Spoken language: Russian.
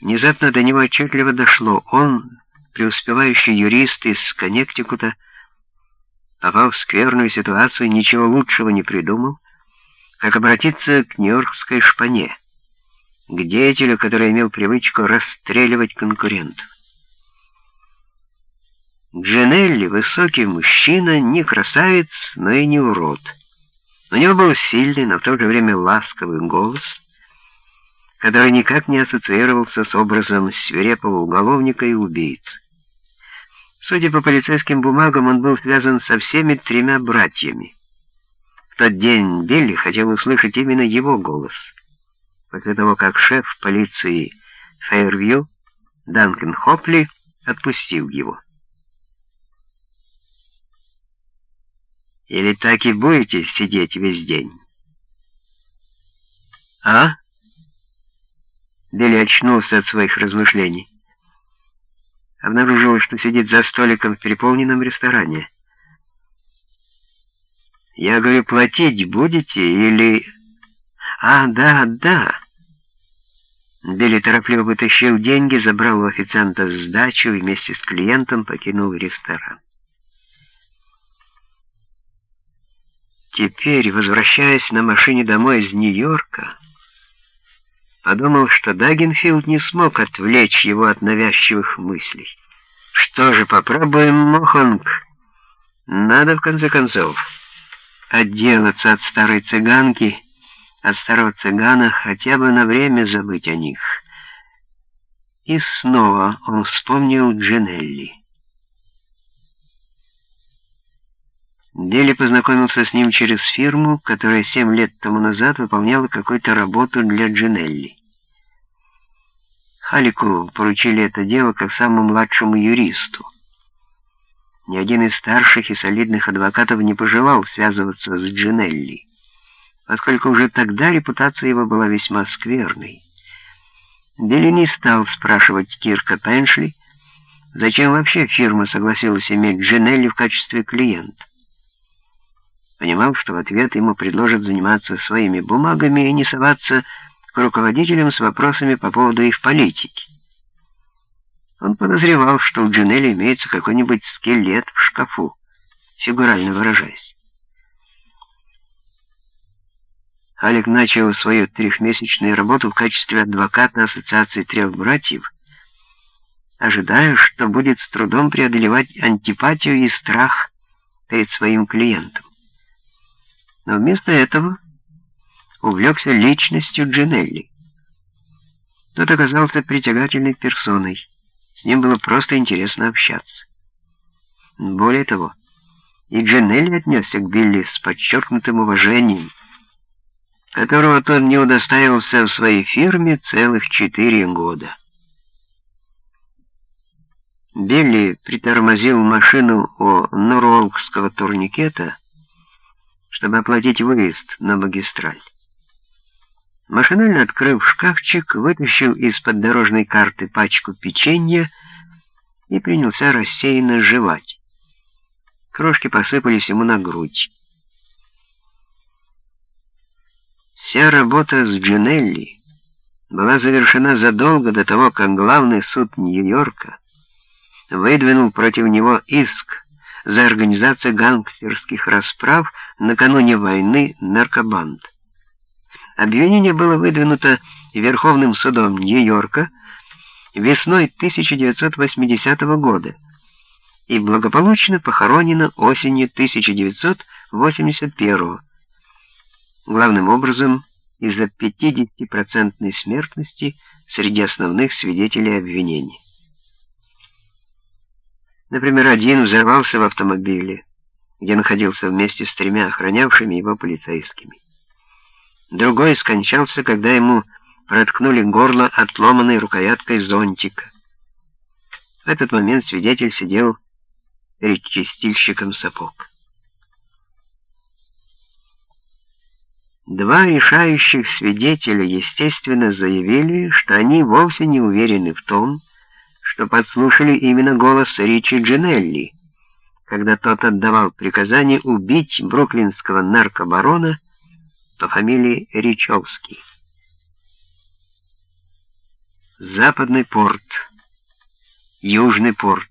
Внезапно до него отчетливо дошло. Он, преуспевающий юрист из Коннектикута, попав в скверную ситуацию, ничего лучшего не придумал, как обратиться к нью-йоркской шпане, к деятелю, который имел привычку расстреливать конкурентов. Джанелли, высокий мужчина, не красавец, но и не урод. У него был сильный, но в то же время ласковый голос, который никак не ассоциировался с образом свирепого уголовника и убийцы. Судя по полицейским бумагам, он был связан со всеми тремя братьями. В тот день Билли хотел услышать именно его голос. После того, как шеф полиции Фейервью, Данкен Хопли, отпустил его. Или так и будете сидеть весь день? А? Билли очнулся от своих размышлений. Обнаружил, что сидит за столиком в переполненном ресторане. Я говорю, платить будете или... А, да, да. Билли торопливо вытащил деньги, забрал у официанта сдачу и вместе с клиентом покинул ресторан. Теперь, возвращаясь на машине домой из Нью-Йорка, подумал, что Дагенфилд не смог отвлечь его от навязчивых мыслей. Что же, попробуем, Моханг. Надо, в конце концов, отделаться от старой цыганки, от старого цыгана, хотя бы на время забыть о них. И снова он вспомнил Джинелли. Билли познакомился с ним через фирму, которая семь лет тому назад выполняла какую-то работу для Джинелли. Халику поручили это дело как самому младшему юристу. Ни один из старших и солидных адвокатов не пожелал связываться с Джинелли, поскольку уже тогда репутация его была весьма скверной. Билли не стал спрашивать Кирка Пеншли, зачем вообще фирма согласилась иметь Джинелли в качестве клиента понимал, что в ответ ему предложат заниматься своими бумагами и не соваться к руководителям с вопросами по поводу их политики. Он подозревал, что у Джинелли имеется какой-нибудь скелет в шкафу, фигурально выражаясь. Алик начал свою трехмесячную работу в качестве адвоката Ассоциации трех братьев, ожидая, что будет с трудом преодолевать антипатию и страх перед своим клиентом но вместо этого увлекся личностью Джинелли. Тот оказался притягательной персоной, с ним было просто интересно общаться. Более того, и Джинелли отнесся к Билли с подчеркнутым уважением, которого тот не удостаивался в своей фирме целых четыре года. Билли притормозил машину у Норволкского турникета, чтобы оплатить выезд на магистраль. Машинально открыв шкафчик, вытащил из-под дорожной карты пачку печенья и принялся рассеянно жевать. Крошки посыпались ему на грудь. Вся работа с Джинелли была завершена задолго до того, как главный суд Нью-Йорка выдвинул против него иск за организацию гангстерских расправ накануне войны наркобанд. Обвинение было выдвинуто Верховным судом Нью-Йорка весной 1980 года и благополучно похоронено осенью 1981 главным образом из-за 50% смертности среди основных свидетелей обвинений. Например, один взорвался в автомобиле, где находился вместе с тремя охранявшими его полицейскими. Другой скончался, когда ему проткнули горло отломанной рукояткой зонтика. В этот момент свидетель сидел перед чистильщиком сапог. Два решающих свидетеля, естественно, заявили, что они вовсе не уверены в том, что подслушали именно голос Ричи Джинелли, когда тот отдавал приказание убить бруклинского наркобарона по фамилии Ричовский. Западный порт, Южный порт.